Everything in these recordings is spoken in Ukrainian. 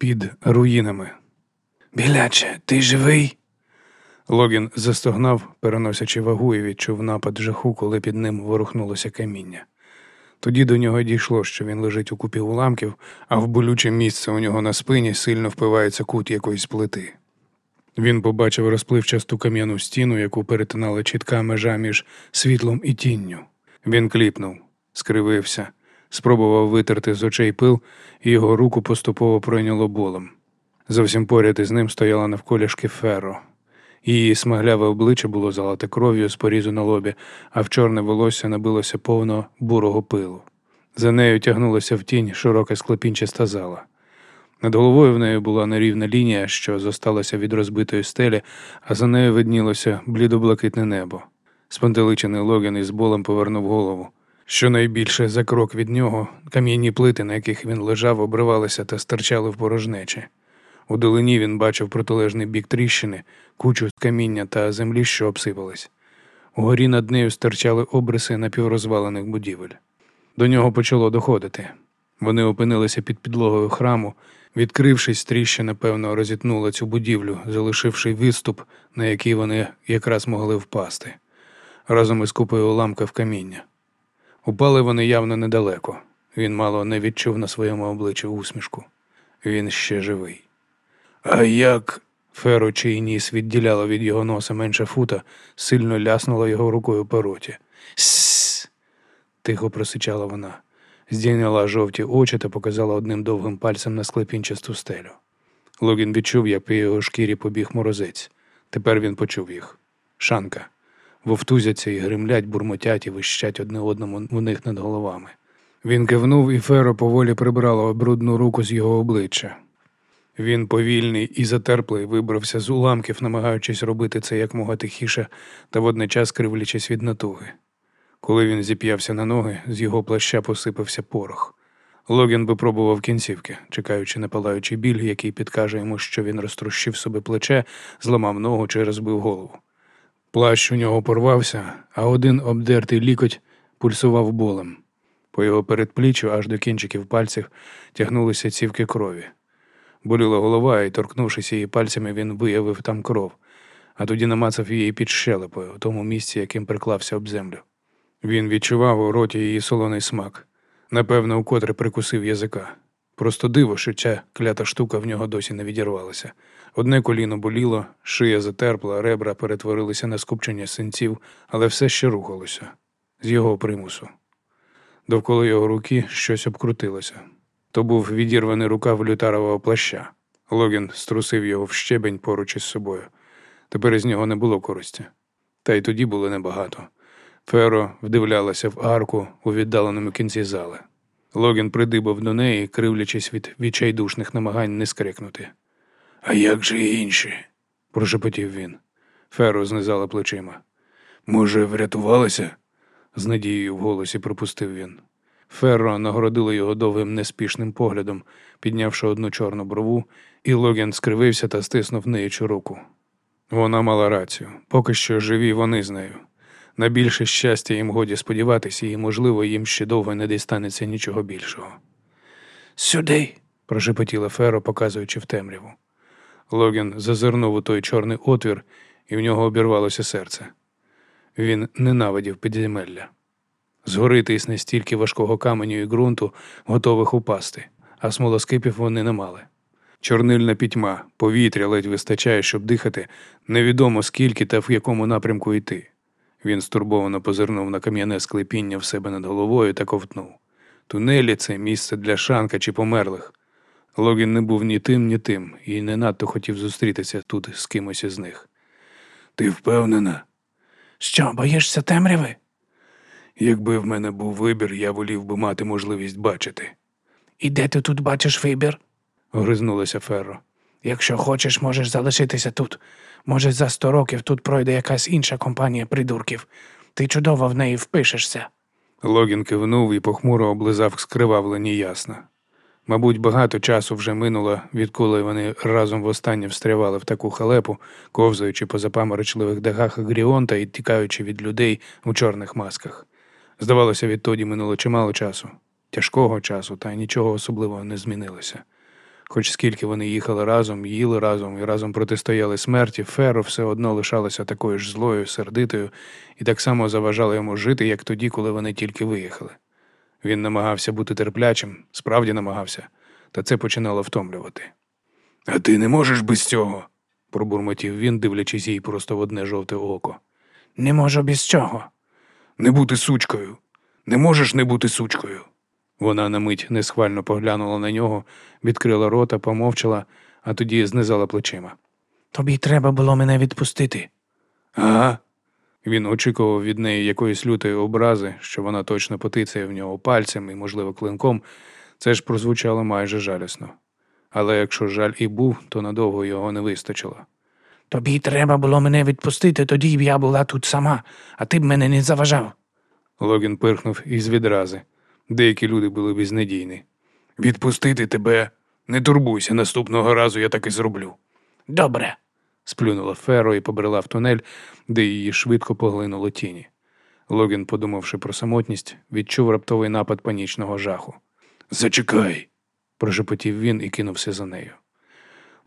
під руїнами. Біляче, ти живий? Логін застогнав, переносячи вагу, і відчув напад жаху, коли під ним ворухнулося каміння. Тоді до нього дійшло, що він лежить у купі уламків, а в болюче місце у нього на спині сильно впивається кут якоїсь плити. Він побачив розпливчасту кам'яну стіну, яку перетинала чітка межа між світлом і тінню. Він кліпнув, скривився, спробував витерти з очей пил, і його руку поступово пройняло болем. Зовсім поряд із ним стояла навколішки Ферро. Її смагляве обличчя було залите кров'ю з порізу на лобі, а в чорне волосся набилося повно бурого пилу. За нею тягнулася в тінь широка склепінчаста зала. Над головою в неї була нерівна лінія, що зосталася від розбитої стелі, а за нею виднілося блідоблакитне небо. Спантеличений Логін із болем повернув голову. Щонайбільше за крок від нього кам'яні плити, на яких він лежав, обривалися та стирчали в порожнечі. У долині він бачив протилежний бік тріщини, кучу каміння та землі, що обсипались. Угорі над нею стирчали обриси напіврозвалених будівель. До нього почало доходити. Вони опинилися під підлогою храму. Відкрившись, тріщина, певно, розітнула цю будівлю, залишивши відступ, на який вони якраз могли впасти, разом із купою уламків каміння. Упали вони явно недалеко. Він мало не відчув на своєму обличчі усмішку. Він ще живий. А як? Феро, чий ніс відділяло від його носа менше фута, сильно ляснула його рукою по роті. Сс. тихо просичала вона, здійняла жовті очі та показала одним довгим пальцем на склепінчасту стелю. Логін відчув, як по його шкірі побіг морозець. Тепер він почув їх. Шанка. Вовтузяться і гримлять, бурмотять і вищать одне одному в них над головами. Він кивнув, і Феро поволі прибрало брудну руку з його обличчя. Він повільний і затерплий вибрався з уламків, намагаючись робити це якмога тихіше та водночас кривлячись від натуги. Коли він зіп'явся на ноги, з його плаща посипався порох. Логін випробував кінцівки, чекаючи на палаючий біль, який підкаже йому, що він розтрощив собі плече, зламав ногу чи розбив голову. Плащ у нього порвався, а один обдертий лікоть пульсував болем. По його передпліччю аж до кінчиків пальців тягнулися цівки крові. Боліла голова, і, торкнувшись її пальцями, він виявив там кров, а тоді намацав її під щелепою, у тому місці, яким приклався об землю. Він відчував у роті її солоний смак, напевно, укотре прикусив язика. Просто диво, що ця клята штука в нього досі не відірвалася. Одне коліно боліло, шия затерпла, ребра перетворилися на скупчення синців, але все ще рухалося з його примусу. Довкола його руки щось обкрутилося. То був відірваний рукав лютарового плаща. Логін струсив його в щебень поруч із собою. Тепер із нього не було користі. Та й тоді було небагато. Феро вдивлялася в арку у віддаленому кінці зали. Логін придибав до неї, кривлячись від відчайдушних намагань не скрикнути. А як же інші? прошепотів він. Феро знизала плечима. Може, врятувалися? з надією в голосі пропустив він. Ферро нагородила його довгим неспішним поглядом, піднявши одну чорну брову, і Логін скривився та стиснув неючу руку. Вона мала рацію, поки що живі вони з нею. На більше щастя їм годі сподіватися, і, можливо, їм ще довго не дістанеться нічого більшого. Сюди, прошепотіла Феро, показуючи в темряву. Логін зазирнув у той чорний отвір, і в нього обірвалося серце. Він ненавидів підземелля. Згори тисне стільки важкого каменю і ґрунту, готових упасти, а смолоскипів вони не мали. Чорнильна пітьма, повітря ледь вистачає, щоб дихати, невідомо скільки та в якому напрямку йти. Він стурбовано позирнув на кам'яне склепіння в себе над головою та ковтнув. Тунелі це місце для шанка чи померлих. Логін не був ні тим, ні тим, і не надто хотів зустрітися тут з кимось із них. Ти впевнена? Що, боїшся темряви? Якби в мене був вибір, я волів би мати можливість бачити. І де ти тут бачиш вибір? огризнулася Ферро. Якщо хочеш, можеш залишитися тут. Може, за сто років тут пройде якась інша компанія придурків. Ти чудово в неї впишешся. Логін кивнув і похмуро облизав скривавлені ясна. Мабуть, багато часу вже минуло, відколи вони разом востаннє встрявали в таку халепу, ковзаючи по запаморочливих дахах Агріонта і тікаючи від людей у чорних масках. Здавалося, відтоді минуло чимало часу, тяжкого часу, та нічого особливого не змінилося. Хоч скільки вони їхали разом, їли разом і разом протистояли смерті, Феро все одно лишалася такою ж злою, сердитою і так само заважала йому жити, як тоді, коли вони тільки виїхали. Він намагався бути терплячим, справді намагався, та це починало втомлювати. А ти не можеш без цього, пробурмотів він, дивлячись їй просто в одне жовте око. Не можу без чого. Не бути сучкою. Не можеш не бути сучкою. Вона на мить несхвально поглянула на нього, відкрила рота, помовчала, а тоді знизала плечима. Тобі треба було мене відпустити. Ага. Він очікував від неї якоїсь лютої образи, що вона точно потицяє в нього пальцем і, можливо, клинком. Це ж прозвучало майже жалісно. Але якщо жаль і був, то надовго його не вистачило. Тобі треба було мене відпустити, тоді б я була тут сама, а ти б мене не заважав. Логін пирхнув із відрази. Деякі люди були безнадійні. Відпустити тебе. Не турбуйся, наступного разу я так і зроблю. Добре. сплюнула Феро і побрела в тунель, де її швидко поглинуло тіні. Логін, подумавши про самотність, відчув раптовий напад панічного жаху. Зачекай, прошепотів він і кинувся за нею.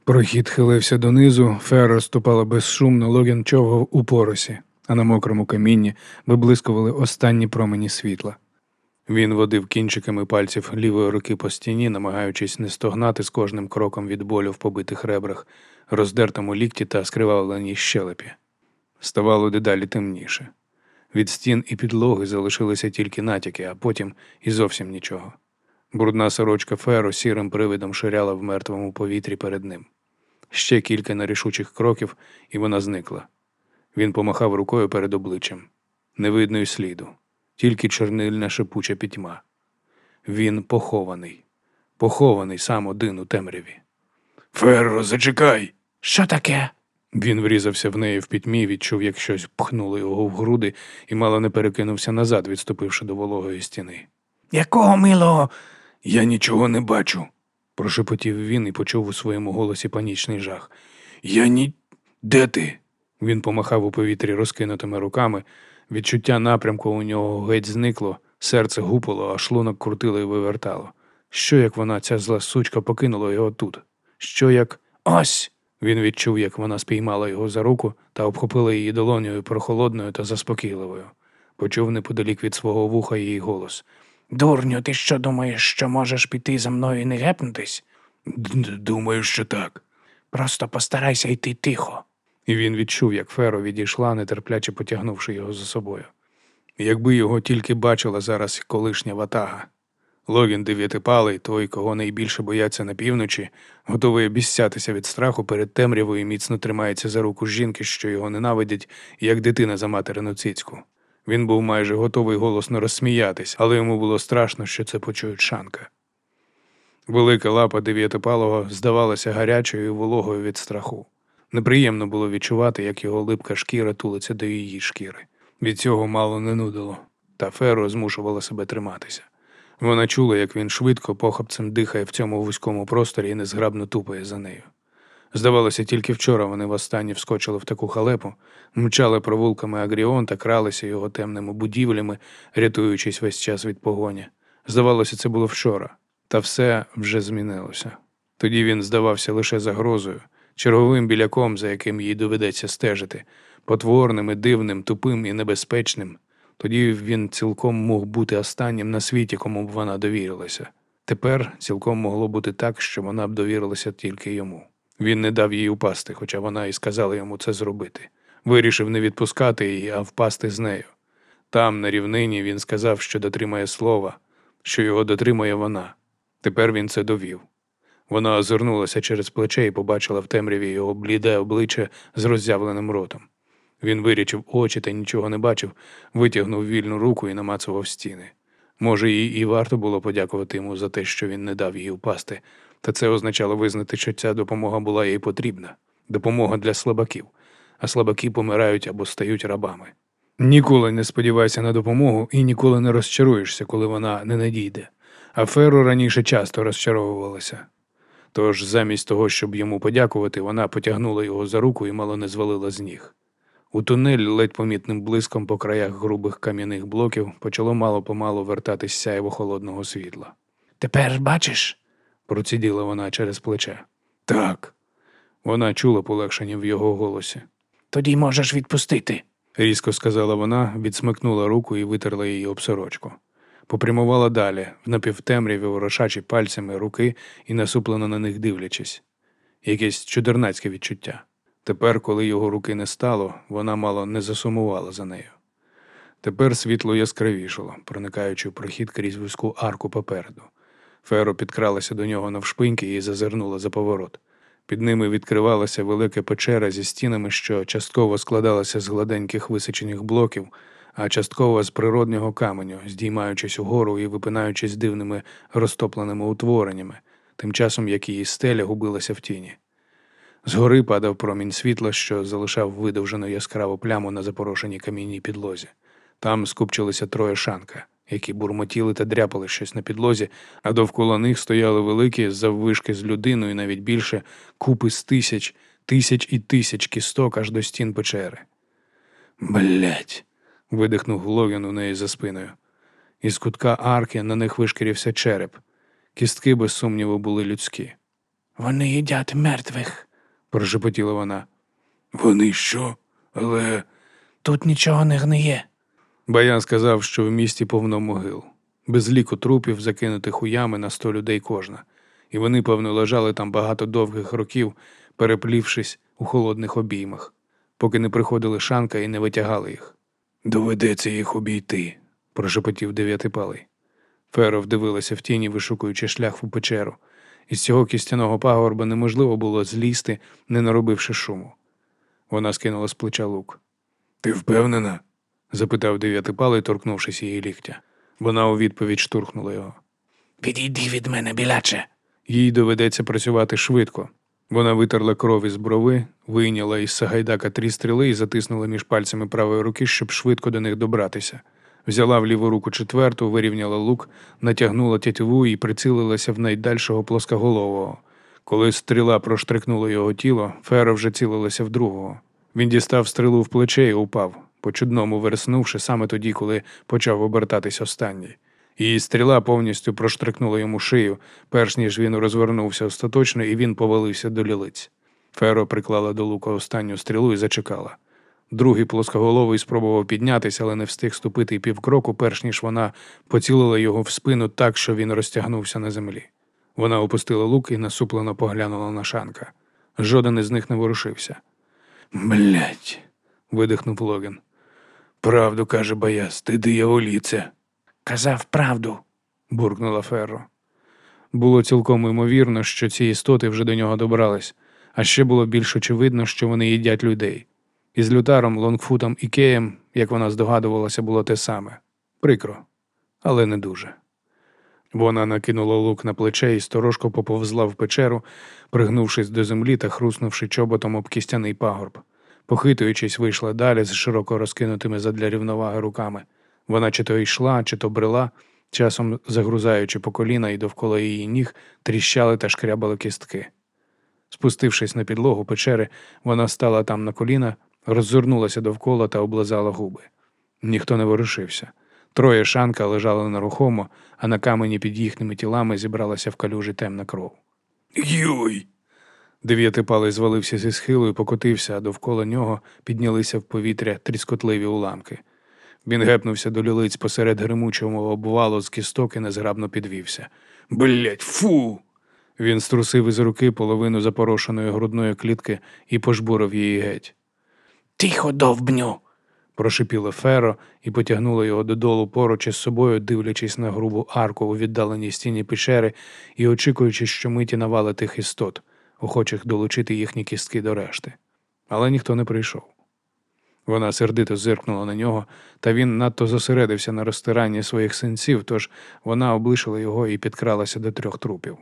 Прохід хилився донизу, Феро ступала безшумно, Логін човгав у поросі, а на мокрому камінні виблискували останні промені світла. Він водив кінчиками пальців лівої руки по стіні, намагаючись не стогнати з кожним кроком від болю в побитих ребрах, роздертому лікті та скривавленій щелепі. Ставало дедалі темніше. Від стін і підлоги залишилися тільки натяки, а потім і зовсім нічого. Брудна сорочка Феро сірим привидом ширяла в мертвому повітрі перед ним. Ще кілька нерішучих кроків, і вона зникла. Він помахав рукою перед обличчям. Не видно й сліду, тільки чорнильна шипуча пітьма. Він похований, похований сам один у темряві. Ферро, зачекай. Що таке? Він врізався в неї в пітьмі, відчув, як щось пхнуло його в груди і мало не перекинувся назад, відступивши до вологої стіни. Якого милого? Я нічого не бачу, прошепотів він і почув у своєму голосі панічний жах. Я ні. Де ти? Він помахав у повітрі розкинутими руками. Відчуття напрямку у нього геть зникло, серце гупало, а шлунок крутило і вивертало. Що як вона, ця зла сучка, покинула його тут? Що як. Ось! Він відчув, як вона спіймала його за руку та обхопила її долонею прохолодною та заспокійливою. Почув неподалік від свого вуха її голос. Дурню, ти що думаєш, що можеш піти за мною і не гепнутись? Думаю, що так. Просто постарайся йти тихо. І він відчув, як Феро відійшла, нетерпляче потягнувши його за собою. Якби його тільки бачила зараз колишня ватага. Логін дев'ятипалий, той, кого найбільше бояться на півночі, готовий обіцятися від страху перед темрявою міцно тримається за руку жінки, що його ненавидять, як дитина за материну цицьку. Він був майже готовий голосно розсміятись, але йому було страшно, що це почують шанка. Велика лапа дев'ятипалого здавалася гарячою і вологою від страху. Неприємно було відчувати, як його липка шкіра тулиться до її шкіри. Від цього мало не нудило, та Феро змушувала себе триматися. Вона чула, як він швидко похапцем дихає в цьому вузькому просторі і незграбно тупає за нею. Здавалося, тільки вчора вони востаннє вскочили в таку халепу, мчали провулками Агріон та кралися його темними будівлями, рятуючись весь час від погоні. Здавалося, це було вчора, та все вже змінилося. Тоді він здавався лише загрозою, черговим біляком, за яким їй доведеться стежити, потворним і дивним, тупим і небезпечним. Тоді він цілком мог бути останнім на світі, кому б вона довірилася. Тепер цілком могло бути так, що вона б довірилася тільки йому. Він не дав їй упасти, хоча вона і сказала йому це зробити. Вирішив не відпускати її, а впасти з нею. Там, на рівнині, він сказав, що дотримає слова, що його дотримає вона. Тепер він це довів. Вона озирнулася через плече і побачила в темряві його бліде обличчя з роззявленим ротом. Він вирічив очі та нічого не бачив, витягнув вільну руку і намацував стіни. Може, їй і варто було подякувати йому за те, що він не дав їй впасти, та це означало визнати, що ця допомога була їй потрібна допомога для слабаків, а слабаки помирають або стають рабами. Ніколи не сподівайся на допомогу і ніколи не розчаруєшся, коли вона не надійде. А Ферро раніше часто розчаровувалася. Тож, замість того, щоб йому подякувати, вона потягнула його за руку і мало не звалила з ніг. У тунель ледь помітним блиском по краях грубих кам'яних блоків почало мало помалу вертатись сяйво холодного світла. Тепер бачиш? проціділа вона через плече. Так. Вона чула полегшення в його голосі. Тоді можеш відпустити. Різко сказала вона, відсмикнула руку і витерла її об сорочку. Попрямувала далі, в напівтемряві ворошачі пальцями руки і насуплено на них дивлячись. Якесь чудернацьке відчуття. Тепер, коли його руки не стало, вона мало не засумувала за нею. Тепер світло яскравішало, проникаючи в прохід крізь вузьку арку попереду. Феро підкралася до нього навшпиньки і зазирнула за поворот. Під ними відкривалася велика печера зі стінами, що частково складалася з гладеньких височених блоків, а частково з природнього каменю, здіймаючись угору і випинаючись дивними розтопленими утвореннями, тим часом як її стеля губилася в тіні. Згори падав промінь світла, що залишав видовжену яскраву пляму на запорошеній камінній підлозі. Там скупчилися троє шанка, які бурмотіли та дряпали щось на підлозі, а довкола них стояли великі, заввишки з людиною, навіть більше, купи з тисяч, тисяч і тисяч кісток аж до стін печери. Блять. Видихнув Логін у неї за спиною. Із кутка арки на них вишкірився череп. Кістки, без сумніву, були людські. Вони їдять мертвих. прошепотіла вона. Вони що? Але. Тут нічого не гниє. Баян сказав, що в місті повно могил, без ліку трупів, закинутих у ями на сто людей кожна, і вони, певно, лежали там багато довгих років, переплівшись у холодних обіймах, поки не приходили шанка і не витягали їх. Доведеться їх обійти, прошепотів дев'ятипалий. Феро вдивилася в тіні, вишукуючи шлях у печеру. Із цього кістяного пагорба неможливо було злізти, не наробивши шуму. Вона скинула з плеча лук. Ти впевнена? запитав дев'ятипалий, торкнувшись її ліктя. Вона у відповідь штурхнула його. Відійди від мене, біляче. Їй доведеться працювати швидко. Вона витерла кров із брови, вийняла із сагайдака три стріли і затиснула між пальцями правої руки, щоб швидко до них добратися. Взяла в ліву руку четверту, вирівняла лук, натягнула тятиву і прицілилася в найдальшого плоскоголового. Коли стріла проштрикнула його тіло, Феро вже цілилася в другого. Він дістав стрілу в плече і упав, по чудному верснувши саме тоді, коли почав обертатись останній. Її стріла повністю проштрикнула йому шию, перш ніж він розвернувся остаточно, і він повалився до лілиць. Феро приклала до лука останню стрілу і зачекала. Другий плоскоголовий спробував піднятися, але не встиг ступити півкроку, перш ніж вона поцілила його в спину так, що він розтягнувся на землі. Вона опустила лук і насуплено поглянула на шанка. Жоден із них не ворушився. Блять. видихнув Логін. Правду каже Баяс, ти дияволіце, Казав правду. буркнула Ферро. Було цілком ймовірно, що ці істоти вже до нього добрались, а ще було більш очевидно, що вони їдять людей. Із лютаром, Лонгфутом і Кеєм, як вона здогадувалася, було те саме. Прикро, але не дуже. Вона накинула лук на плече і сторожко поповзла в печеру, пригнувшись до землі та хруснувши чоботом об кістяний пагорб. Похитуючись, вийшла далі з широко розкинутими задля рівноваги руками. Вона чи то йшла, чи то брела, часом загрузаючи по коліна і довкола її ніг тріщали та шкрябали кістки. Спустившись на підлогу печери, вона стала там на коліна, роззирнулася довкола та облизала губи. Ніхто не ворушився. Троє шанка лежали нерухомо, а на камені під їхніми тілами зібралася в калюжі темна кров. Йой. Дев'ятипалий звалився зі схилу і покотився, а довкола нього піднялися в повітря тріскотливі уламки. Він гепнувся до лілиць посеред гримучого обвалу з кісток і незграбно підвівся. Блять, фу. Він струсив із руки половину запорошеної грудної клітки і пожбурив її геть. Тихо, довбню. Прошипіло Феро і потягнуло його додолу поруч із собою, дивлячись на грубу арку у віддаленій стіні печери і очікуючи, що миті навали тих істот, охочих долучити їхні кістки до решти. Але ніхто не прийшов. Вона сердито зиркнула на нього, та він надто зосередився на розтиранні своїх синців, тож вона облишила його і підкралася до трьох трупів.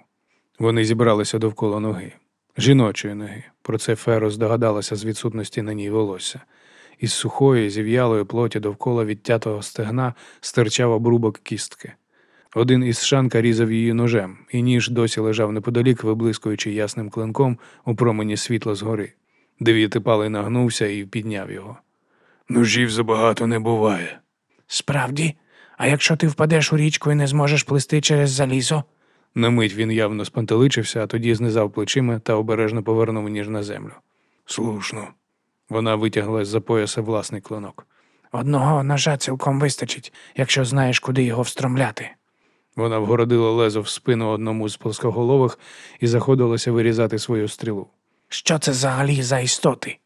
Вони зібралися довкола ноги, жіночої ноги. Про це Феро здогадалася з відсутності на ній волосся. Із сухої, зів'ялої плоті довкола відтятого стегна стирчав обрубок кістки. Один із шанка різав її ножем, і ніж досі лежав неподалік, виблискуючи ясним клинком у промені світла згори. Дев'ятипалий нагнувся і підняв його. Ножів забагато не буває. Справді, а якщо ти впадеш у річку і не зможеш плисти через залізо? На мить він явно спантеличився, а тоді знизав плечима та обережно повернув ніж на землю. Слушно. Вона витягла з-за пояса власний клинок. Одного ножа цілком вистачить, якщо знаєш, куди його встромляти. Вона вгородила лезо в спину одному з плоскоголових і заходилася вирізати свою стрілу. Що це взагалі за істоти?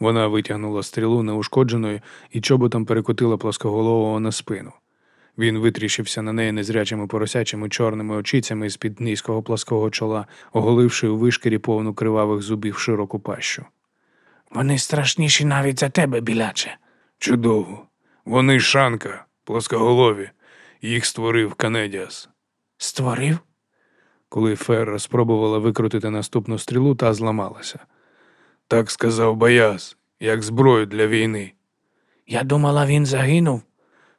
Вона витягнула стрілу неушкодженою і чоботом перекотила плоскоголового на спину. Він витріщився на неї незрячими поросячими чорними очицями з-під низького плаского чола, оголивши у вишкірі повну кривавих зубів широку пащу. Вони страшніші навіть за тебе, біляче. Чудово. Вони шанка, плоскоголові. Їх створив Канедіас. Створив? Коли Ферра спробувала викрутити наступну стрілу, та зламалася. Так сказав Баяс, як зброю для війни. Я думала, він загинув.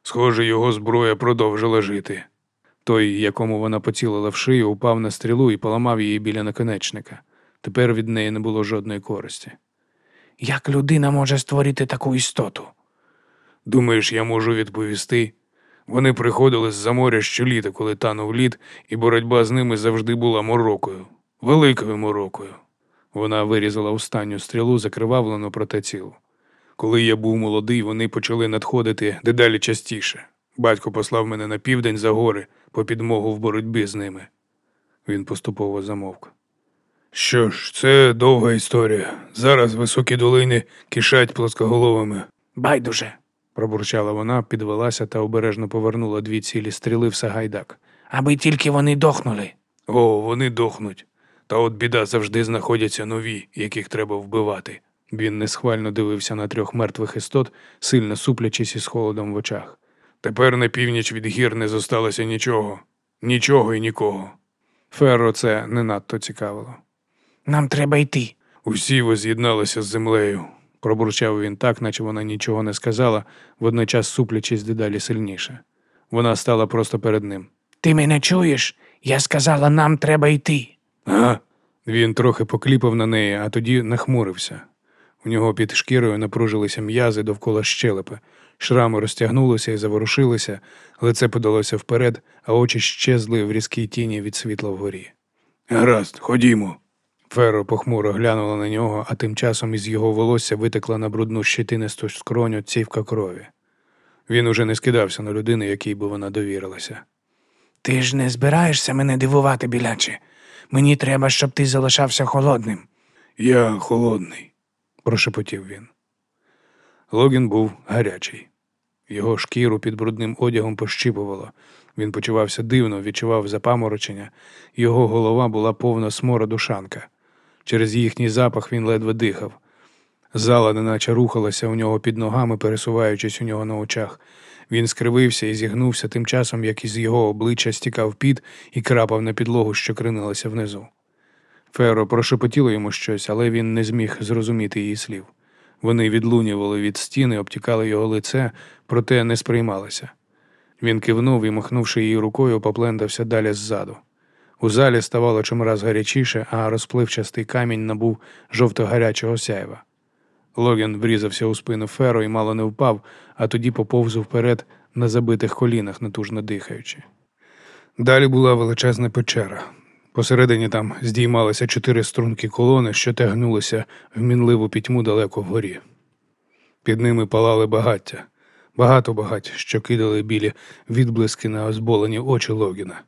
Схоже, його зброя продовжила жити. Той, якому вона поцілила в шию, упав на стрілу і поламав її біля наконечника. Тепер від неї не було жодної користі. Як людина може створити таку істоту? Думаєш, я можу відповісти? Вони приходили з-за моря щоліта, коли танув лід, і боротьба з ними завжди була морокою, великою морокою. Вона вирізала останню стрілу, закривавлену проте цілу. Коли я був молодий, вони почали надходити дедалі частіше. Батько послав мене на південь за гори по підмогу в боротьбі з ними. Він поступово замовк. Що ж, це довга історія. Зараз високі долини кишать плоскоголовими. Байдуже. Пробурчала вона, підвелася та обережно повернула дві цілі стріли в Сагайдак. Аби тільки вони дохнули. О, вони дохнуть. Та от біда завжди знаходяться нові, яких треба вбивати. Він несхвально дивився на трьох мертвих істот, сильно суплячись із холодом в очах. Тепер на північ від гір не зосталося нічого, нічого і нікого. Ферро це не надто цікавило. Нам треба йти. Усі воз'єдналися з землею, пробурчав він так, наче вона нічого не сказала, водночас суплячись дедалі сильніше. Вона стала просто перед ним. Ти мене чуєш? Я сказала, нам треба йти. А? Він трохи покліпав на неї, а тоді нахмурився. У нього під шкірою напружилися м'язи довкола щелепи, шрами розтягнулися і заворушилися, лице подалося вперед, а очі щезли в різкій тіні від світла вгорі. Гаразд, ходімо. Феро похмуро глянула на нього, а тим часом із його волосся витекла на брудну щетинисту скроню цівка крові. Він уже не скидався на людину, якій би вона довірилася. Ти ж не збираєшся мене дивувати, біляче. Мені треба, щоб ти залишався холодним. Я холодний, прошепотів він. Логін був гарячий. Його шкіру під брудним одягом пощіпувало. Він почувався дивно, відчував запаморочення. Його голова була повна смороду шанка. Через їхній запах він ледве дихав. Зала неначе рухалася у нього під ногами, пересуваючись у нього на очах. Він скривився і зігнувся тим часом, як із його обличчя стікав під і крапав на підлогу, що кринилася внизу. Феро прошепотіло йому щось, але він не зміг зрозуміти її слів. Вони відлунювали від стіни, обтікали його лице, проте не сприймалися. Він кивнув і, махнувши її рукою, поплентався далі ззаду. У залі ставало чимраз гарячіше, а розпливчастий камінь набув жовто-гарячого сяйва. Логін врізався у спину Феро і мало не впав, а тоді поповз вперед на забитих колінах, натужно дихаючи. Далі була величезна печера. Посередині там здіймалися чотири струнки колони, що тягнулися в мінливу пітьму далеко вгорі. Під ними палали багаття, багато багать, що кидали білі відблиски на озболені очі Логіна.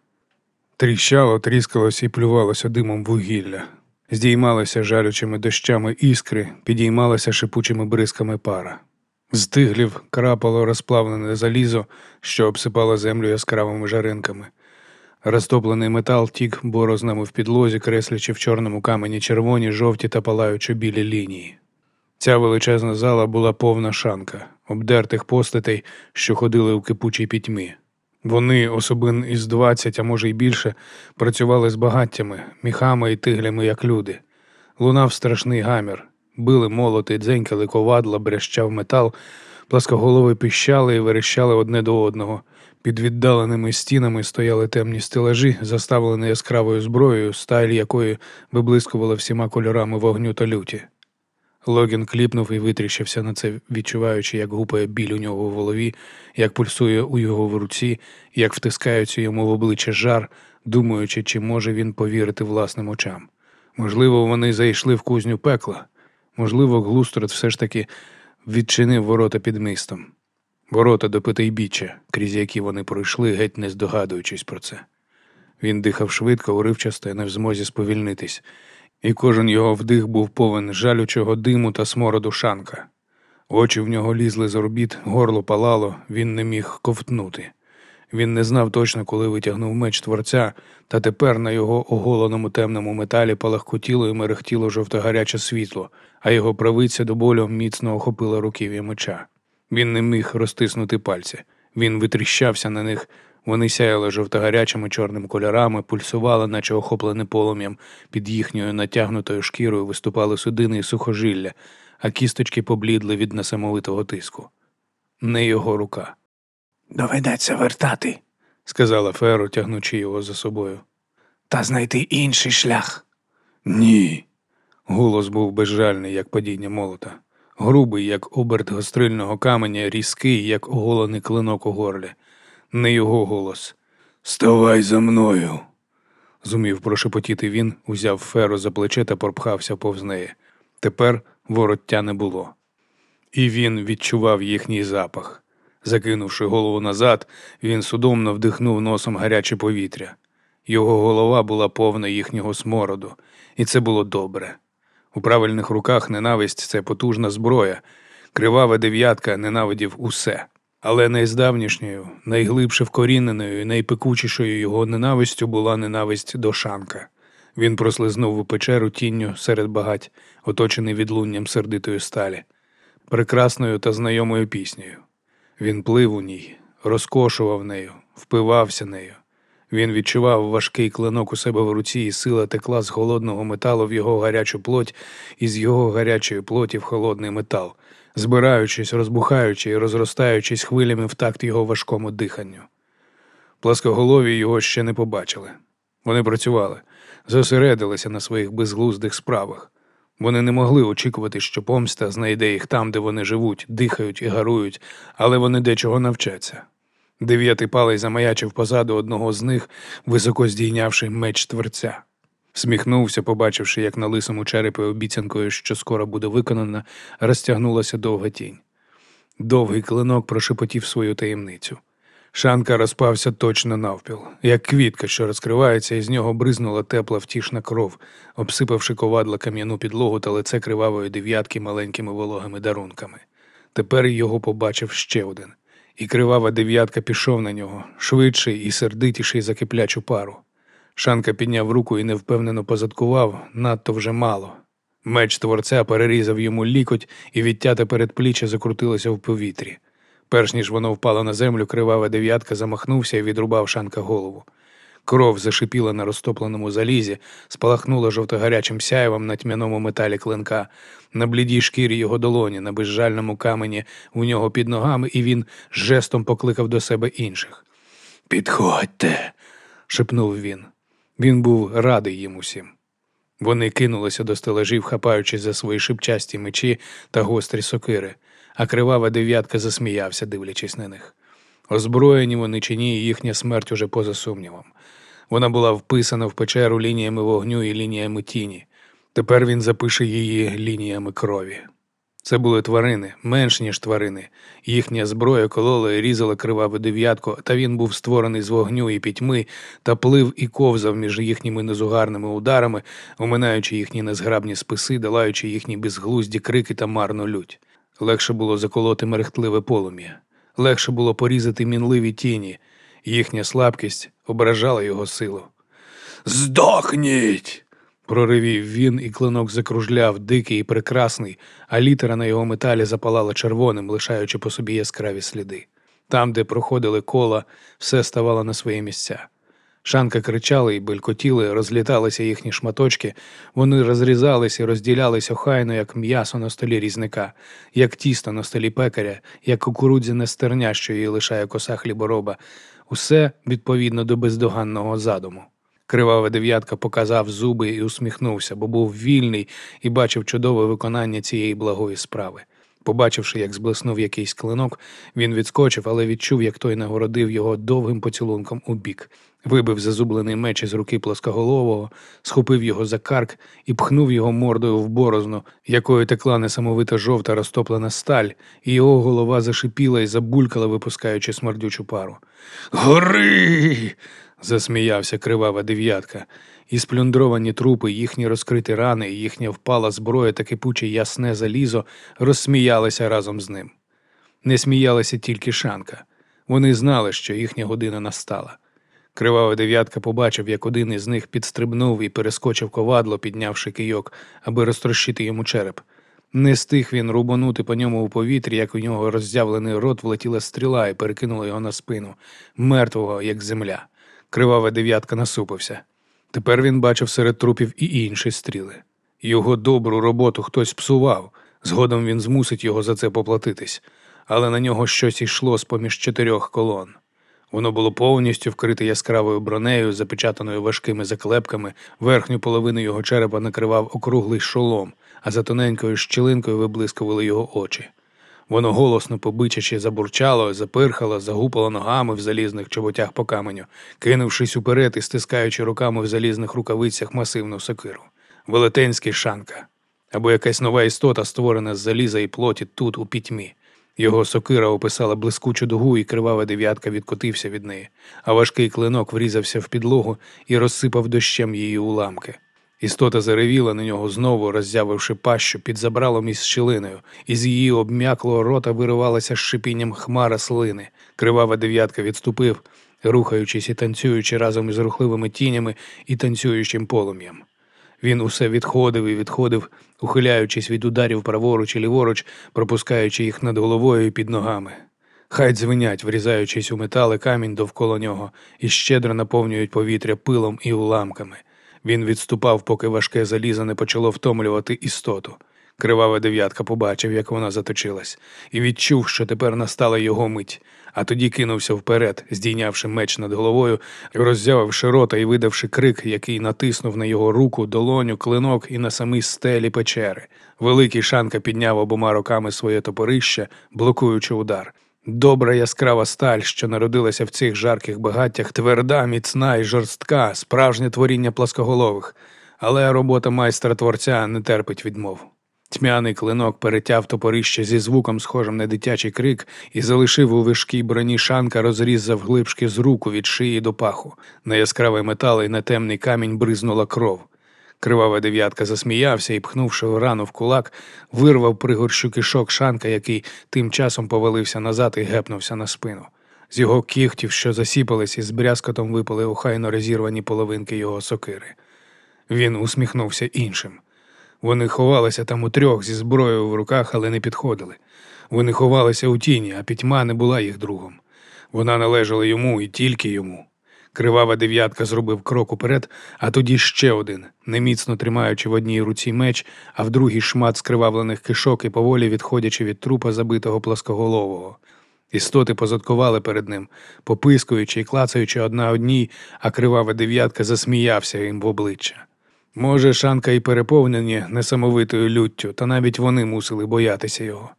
Тріщало, тріскалося і плювалося димом вугілля, здіймалися жалючими дощами іскри, підіймалися шипучими бризками пара. З тиглів крапало розплавлене залізо, що обсипало землю яскравими жаринками. Розтоплений метал тік борознами в підлозі, креслячи в чорному камені червоні, жовті та палаючи білі лінії. Ця величезна зала була повна шанка, обдертих постатей, що ходили у кипучій пітьмі. Вони, особин із двадцять, а може й більше, працювали з багаттями, міхами і тиглями, як люди. Лунав страшний гамір, били молоти, дзенькали ковадла, брещав метал, пласкоголови піщали і верещали одне до одного. Під віддаленими стінами стояли темні стелажі, заставлені яскравою зброєю, сталь якої виблискувала всіма кольорами вогню та люті. Логін кліпнув і витріщився на це, відчуваючи, як гупає біль у нього в голові, як пульсує у його в руці, як втискаються йому в обличчя жар, думаючи, чи може він повірити власним очам. Можливо, вони зайшли в кузню пекла. Можливо, Глустрот все ж таки відчинив ворота під містом. Ворота до Питейбіччя, крізь які вони пройшли, геть не здогадуючись про це. Він дихав швидко, уривчасто не в змозі сповільнитись, і кожен його вдих був повен жалючого диму та смороду шанка. Очі в нього лізли з орбіт, горло палало, він не міг ковтнути. Він не знав точно, коли витягнув меч творця, та тепер на його оголеному темному металі палахкотіло і мерехтіло жовтогаряче світло, а його правиця до болю міцно охопила руків'я меча. Він не міг розтиснути пальці. Він витріщався на них, вони сяяли жовтогарячими чорними кольорами, пульсували, наче охоплене полум'ям, під їхньою натягнутою шкірою виступали судини і сухожилля, а кісточки поблідли від несамовитого тиску. Не його рука, Доведеться вертати сказала Феро, тягнучи його за собою. та знайти інший шлях. Ні. Голос був безжальний, як падіння молота, грубий, як оберт гострильного каменя, різкий, як оголений клинок у горлі. Не його голос. Ставай за мною. зумів прошепотіти він, узяв феру за плече та пропхався повз неї. Тепер вороття не було. І він відчував їхній запах. Закинувши голову назад, він судомно вдихнув носом гаряче повітря. Його голова була повна їхнього смороду, і це було добре. У правильних руках ненависть це потужна зброя. Кривава дев'ятка ненавидів усе. Але найздавнішньою, найглибше вкоріненою і найпекучішою його ненавистю була ненависть до Шанка. Він прослизнув у печеру тінню серед багать, оточений відлунням сердитої сталі, прекрасною та знайомою піснею. Він плив у ній, розкошував нею, впивався нею. Він відчував важкий клинок у себе в руці, і сила текла з холодного металу в його гарячу плоть, і з його гарячої плоті в холодний метал, збираючись, розбухаючи і розростаючись хвилями в такт його важкому диханню. Пласкоголові його ще не побачили. Вони працювали, зосередилися на своїх безглуздих справах. Вони не могли очікувати, що помста знайде їх там, де вони живуть, дихають і гарують, але вони дечого навчаться. Дев'ятий палий замаячив позаду одного з них, високо здійнявши меч творця. Сміхнувся, побачивши, як на лисому черепі обіцянкою, що скоро буде виконана, розтягнулася довга тінь. Довгий клинок прошепотів свою таємницю. Шанка розпався точно навпіл, як квітка, що розкривається, і з нього бризнула тепла втішна кров, обсипавши ковадла кам'яну підлогу та лице кривавої дев'ятки маленькими вологими дарунками. Тепер його побачив ще один, і кривава дев'ятка пішов на нього, швидший і сердитіший за киплячу пару. Шанка підняв руку і невпевнено позадкував надто вже мало. Меч творця перерізав йому лікоть, і відтяте передпліччя закрутилося в повітрі. Перш ніж воно впало на землю, кривава дев'ятка замахнувся і відрубав шанка голову. Кров зашипіла на розтопленому залізі, спалахнула жовтогарячим сяєвом на тьмяному металі клинка, на блідій шкірі його долоні, на безжальному камені у нього під ногами, і він жестом покликав до себе інших. Підходьте, шепнув він. Він був радий їм усім. Вони кинулися до стележів, хапаючись за свої шипчасті мечі та гострі сокири, а кривава дев'ятка засміявся, дивлячись на них. Озброєні вони чи ні, їхня смерть уже поза сумнівом. Вона була вписана в печеру лініями вогню і лініями тіні. Тепер він запише її лініями крові. Це були тварини, менш ніж тварини. Їхня зброя колола і різала криваву дев'ятку, та він був створений з вогню і пітьми та плив і ковзав між їхніми незугарними ударами, оминаючи їхні незграбні списи, долаючи їхні безглузді крики та марну лють. Легше було заколоти мерехтливе полум'я, легше було порізати мінливі тіні. Їхня слабкість ображала його силу. Здохніть! Проривів він, і клинок закружляв, дикий і прекрасний, а літера на його металі запалала червоним, лишаючи по собі яскраві сліди. Там, де проходили кола, все ставало на свої місця. Шанка кричали і белькотіли, розліталися їхні шматочки, вони розрізалися і розділялись охайно, як м'ясо на столі різника, як тісто на столі пекаря, як кукурудзяне стерня, що її лишає коса хлібороба, усе відповідно до бездоганного задуму. Кривава дев'ятка показав зуби і усміхнувся, бо був вільний і бачив чудове виконання цієї благої справи. Побачивши, як зблиснув якийсь клинок, він відскочив, але відчув, як той нагородив його довгим поцілунком у бік, вибив зазублений меч із руки плоскоголового, схопив його за карк і пхнув його мордою в борозну, якою текла несамовита жовта розтоплена сталь, і його голова зашипіла і забулькала, випускаючи смердючу пару. Гори. Засміявся кривава дев'ятка. І сплюндровані трупи, їхні розкриті рани, їхня впала зброя та кипуче ясне залізо розсміялися разом з ним. Не сміялася тільки шанка. Вони знали, що їхня година настала. Кривава дев'ятка побачив, як один із них підстрибнув і перескочив ковадло, піднявши кийок, аби розтрощити йому череп. Не стиг він рубанути по ньому у повітрі, як у нього роззявлений рот влетіла стріла і перекинула його на спину, мертвого, як земля. Кривава дев'ятка насупився. Тепер він бачив серед трупів і інші стріли. Його добру роботу хтось псував, згодом він змусить його за це поплатитись, але на нього щось йшло з поміж чотирьох колон. Воно було повністю вкрите яскравою бронею, запечатаною важкими заклепками, верхню половину його черепа накривав округлий шолом, а за тоненькою щілинкою виблискували його очі. Воно голосно побичачи забурчало, запирхало, загупало ногами в залізних чоботях по каменю, кинувшись уперед і стискаючи руками в залізних рукавицях масивну сокиру. Велетенський шанка або якась нова істота, створена з заліза і плоті тут, у пітьмі. Його сокира описала блискучу дугу, і кривава дев'ятка відкотився від неї, а важкий клинок врізався в підлогу і розсипав дощем її уламки. Істота заревіла на нього знову, роззявивши пащу під забралом із щілиною, із її обм'яклого рота виривалася з шипінням хмара слини. Кривава дев'ятка відступив, рухаючись і танцюючи разом із рухливими тінями і танцюючим полум'ям. Він усе відходив і відходив, ухиляючись від ударів праворуч і ліворуч, пропускаючи їх над головою і під ногами. Хай дзвенять, врізаючись у метал і камінь довкола нього, і щедро наповнюють повітря пилом і уламками. Він відступав, поки важке залізо не почало втомлювати істоту. Кривава дев'ятка побачив, як вона заточилась, і відчув, що тепер настала його мить, а тоді кинувся вперед, здійнявши меч над головою, роззявивши рота і видавши крик, який натиснув на його руку, долоню, клинок і на самій стелі печери. Великий шанка підняв обома руками своє топорище, блокуючи удар. Добра яскрава сталь, що народилася в цих жарких багаттях, тверда, міцна і жорстка, справжнє творіння пласкоголових, але робота майстра творця не терпить відмов. Тьмяний клинок перетяв топорище зі звуком, схожим на дитячий крик, і залишив у вишкій броні шанка розріз завглибшки з руку від шиї до паху. На яскравий метал і на темний камінь бризнула кров. Кривава дев'ятка засміявся і, пхнувши рану в кулак, вирвав пригорщу кишок шанка, який тим часом повалився назад і гепнувся на спину. З його кігтів, що засіпались, і з брязкотом випали охайно розірвані половинки його сокири. Він усміхнувся іншим. Вони ховалися там утрьох зі зброєю в руках, але не підходили. Вони ховалися у тіні, а пітьма не була їх другом. Вона належала йому і тільки йому. Кривава дев'ятка зробив крок уперед, а тоді ще один, неміцно тримаючи в одній руці меч, а в другій шмат скривавлених кишок і поволі відходячи від трупа забитого пласкоголового. Істоти позадкували перед ним, попискуючи і клацаючи одна одній, а кривава дев'ятка засміявся їм в обличчя. Може, шанка і переповнені несамовитою люттю, та навіть вони мусили боятися його.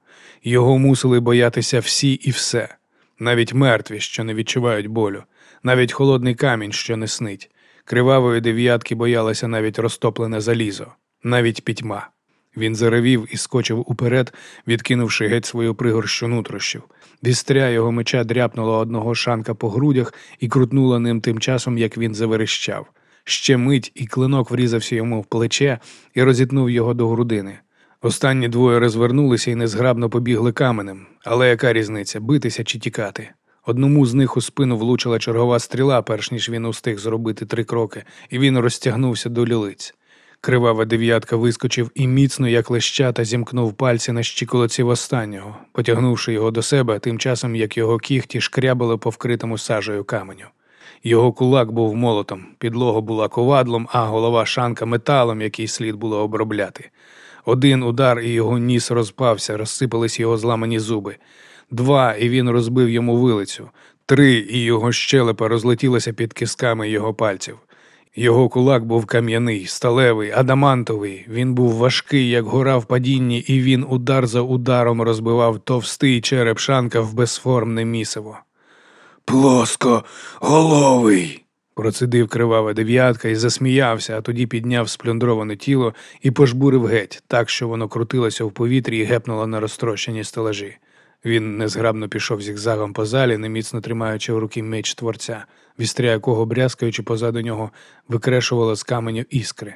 Його мусили боятися всі і все, навіть мертві, що не відчувають болю, навіть холодний камінь, що не снить. Кривавої дев'ятки боялася навіть розтоплене залізо, навіть пітьма. Він заревів і скочив уперед, відкинувши геть свою пригорщу нутрощів. Вістря його меча дряпнула одного шанка по грудях і крутнула ним тим часом, як він заверещав. Ще мить, і клинок врізався йому в плече і розітнув його до грудини. Останні двоє розвернулися і незграбно побігли каменем. Але яка різниця битися чи тікати? Одному з них у спину влучила чергова стріла, перш ніж він устиг зробити три кроки, і він розтягнувся до лілиць. Кривава дев'ятка вискочив і міцно, як лещата, зімкнув пальці на щиколоці останнього, потягнувши його до себе, тим часом як його кіхті шкрябали по вкритому сажею каменю. Його кулак був молотом, підлога була ковадлом, а голова шанка металом, який слід було обробляти. Один удар, і його ніс розпався, розсипались його зламані зуби. Два, і він розбив йому вилицю. Три, і його щелепа розлетілася під кисками його пальців. Його кулак був кам'яний, сталевий, адамантовий. Він був важкий, як гора в падінні, і він удар за ударом розбивав товстий череп шанка в безформне місиво. Плоско головий. Процидив кривава дев'ятка і засміявся, а тоді підняв сплюндроване тіло і пожбурив геть, так що воно крутилося в повітрі і гепнуло на розтрощені стелажі. Він незграбно пішов зігзагом по залі, неміцно тримаючи в руки меч творця, вістря якого, брязкаючи позаду нього, викрешувало з каменю іскри.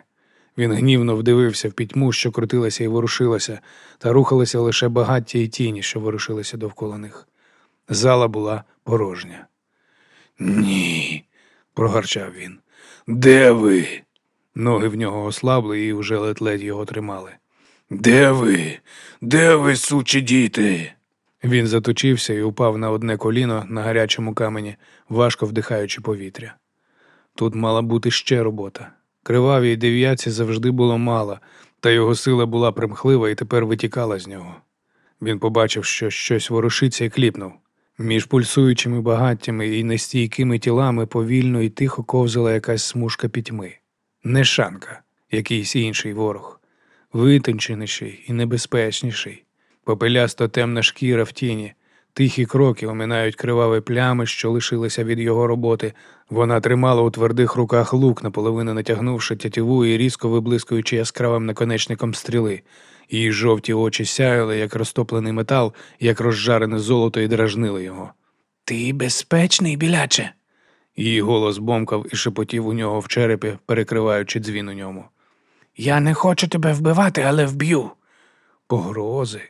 Він гнівно вдивився в пітьму, що крутилася і ворушилася, та рухалися лише багаття і тіні, що ворушилися довкола них. Зала була порожня. Ні, прогарчав він. Де ви? Ноги в нього ослабли і вже ледь-ледь його тримали. Де ви? Де ви, сучі діти? Він заточився і упав на одне коліно на гарячому камені, важко вдихаючи повітря. Тут мала бути ще робота. Кривавій дев'ятці завжди було мало, та його сила була примхлива і тепер витікала з нього. Він побачив, що щось ворушиться і кліпнув. Між пульсуючими багаттями і нестійкими тілами повільно і тихо ковзала якась смужка пітьми. Не шанка, якийсь інший ворог, витонченіший і небезпечніший. Попелясто темна шкіра в тіні, тихі кроки оминають криваві плями, що лишилися від його роботи. Вона тримала у твердих руках лук, наполовину натягнувши тятіву і різко виблискуючи яскравим наконечником стріли. Її жовті очі сяяли, як розтоплений метал, як розжарене золото і дражнили його. Ти безпечний, біляче. Її голос бомкав і шепотів у нього в черепі, перекриваючи дзвін у ньому. Я не хочу тебе вбивати, але вб'ю. Погрози.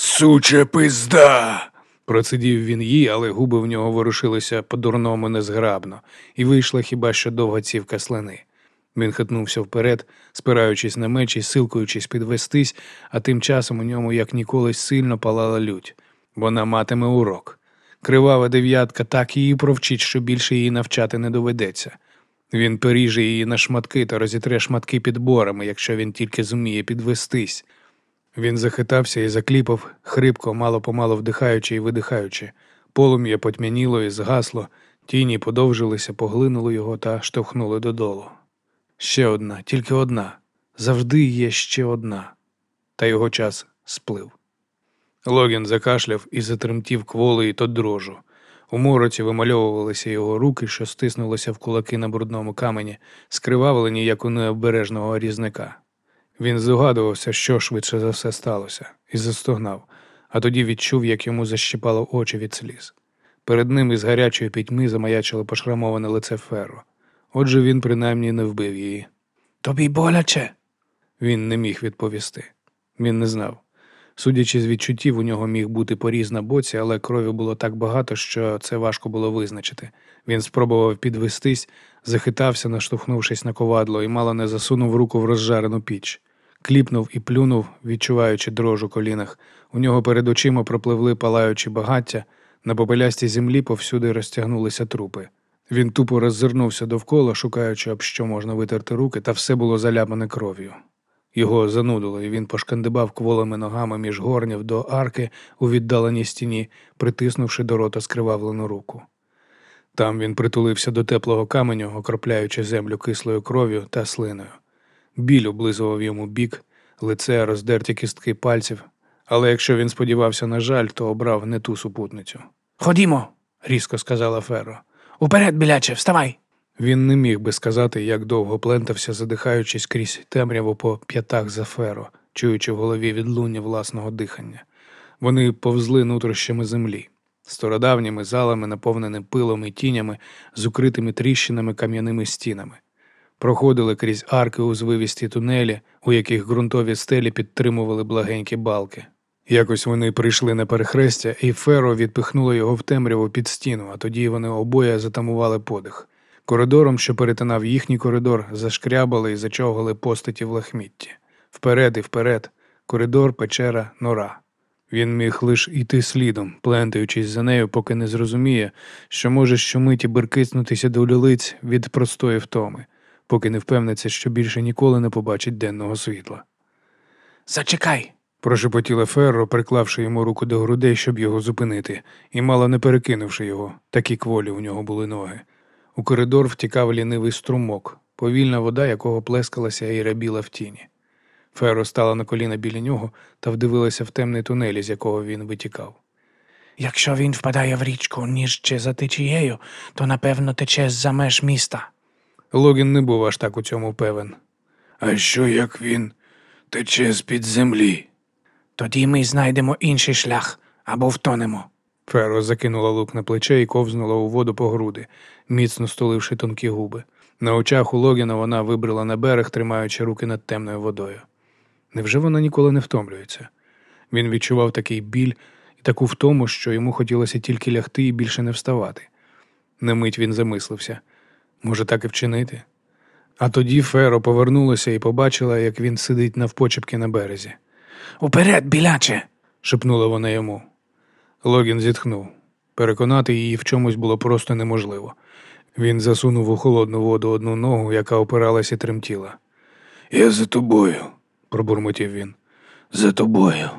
Суче пизда. Процидів він їй, але губи в нього ворушилися по-дурному незграбно, і вийшла хіба що довга цівка слини. Він хитнувся вперед, спираючись на меч і силкуючись підвестись, а тим часом у ньому як ніколи сильно палала лють. Вона матиме урок. Кривава дев'ятка так її провчить, що більше її навчати не доведеться. Він поріже її на шматки та розітре шматки підборами, якщо він тільки зуміє підвестись. Він захитався і закліпав, хрипко, мало помало вдихаючи і видихаючи. Полум'я потьмяніло і згасло, тіні подовжилися, поглинули його та штовхнули додолу. Ще одна, тільки одна. Завжди є ще одна. Та його час сплив. Логін закашляв і затремтів кволею то дрожу. У мороці вимальовувалися його руки, що стиснулися в кулаки на брудному камені, скривавлені, як у необережного різника. Він здогадувався, що швидше за все сталося, і застогнав, а тоді відчув, як йому защипало очі від сліз. Перед ним із гарячої пітьми замаячило пошрамоване лице Ферро. Отже, він принаймні не вбив її. Тобі боляче. Він не міг відповісти. Він не знав. Судячи з відчуттів, у нього міг бути поріз на боці, але крові було так багато, що це важко було визначити. Він спробував підвестись, захитався, наштовхнувшись на ковадло, і мало не засунув руку в розжарену піч. Кліпнув і плюнув, відчуваючи дрож у колінах. У нього перед очима пропливли палаючі багаття, на попелястій землі повсюди розтягнулися трупи. Він тупо роззирнувся довкола, шукаючи, об що можна витерти руки, та все було заляпане кров'ю. Його занудило, і він пошкандибав кволими ногами між горнів до арки у віддаленій стіні, притиснувши до рота скривавлену руку. Там він притулився до теплого каменю, окропляючи землю кислою кров'ю та слиною. Біль облизував йому бік, лице, роздерті кістки пальців, але якщо він сподівався на жаль, то обрав не ту супутницю. Ходімо, Різко сказала Ферро. уперед, біляче, вставай. Він не міг би сказати, як довго плентався, задихаючись крізь темряву по п'ятах за Феро, чуючи в голові відлуння власного дихання. Вони повзли нутрощами землі, стародавніми залами, наповненими пилом і тінями, з укритими тріщинами кам'яними стінами. Проходили крізь арки у звивісті тунелі, у яких ґрунтові стелі підтримували благенькі балки. Якось вони прийшли на перехрестя, і Феро відпихнуло його в темряву під стіну, а тоді вони обоє затамували подих. Коридором, що перетинав їхній коридор, зашкрябали і зачогали постаті в лахмітті. Вперед і вперед, коридор, печера, нора. Він міг лиш іти слідом, плентаючись за нею, поки не зрозуміє, що може щомиті беркиснутися до лілиць від простої втоми, поки не впевниться, що більше ніколи не побачить денного світла. Зачекай. Прошепотіла Ферро, приклавши йому руку до грудей, щоб його зупинити, і мало не перекинувши його, такі кволі у нього були ноги. У коридор втікав лінивий струмок. повільна вода, якого плескалася і рябіла в тіні. Феро стала на коліна біля нього та вдивилася в темний тунель, із якого він витікав. Якщо він впадає в річку нижче за течією, то напевно тече з-за меж міста. Логін не був аж так у цьому певен. А що як він тече з-під землі? Тоді ми знайдемо інший шлях або втонемо. Феро закинула лук на плече і ковзнула у воду по груди, міцно столивши тонкі губи. На очах у Логіна вона вибрала на берег, тримаючи руки над темною водою. Невже вона ніколи не втомлюється? Він відчував такий біль і таку втому, що йому хотілося тільки лягти і більше не вставати. На мить він замислився може, так і вчинити? А тоді Феро повернулася і побачила, як він сидить навпочепки на березі. Уперед, біляче. шепнула вона йому. Логін зітхнув. Переконати її в чомусь було просто неможливо. Він засунув у холодну воду одну ногу, яка опиралась і тремтіла. Я за тобою, Пробурмотів він. за тобою.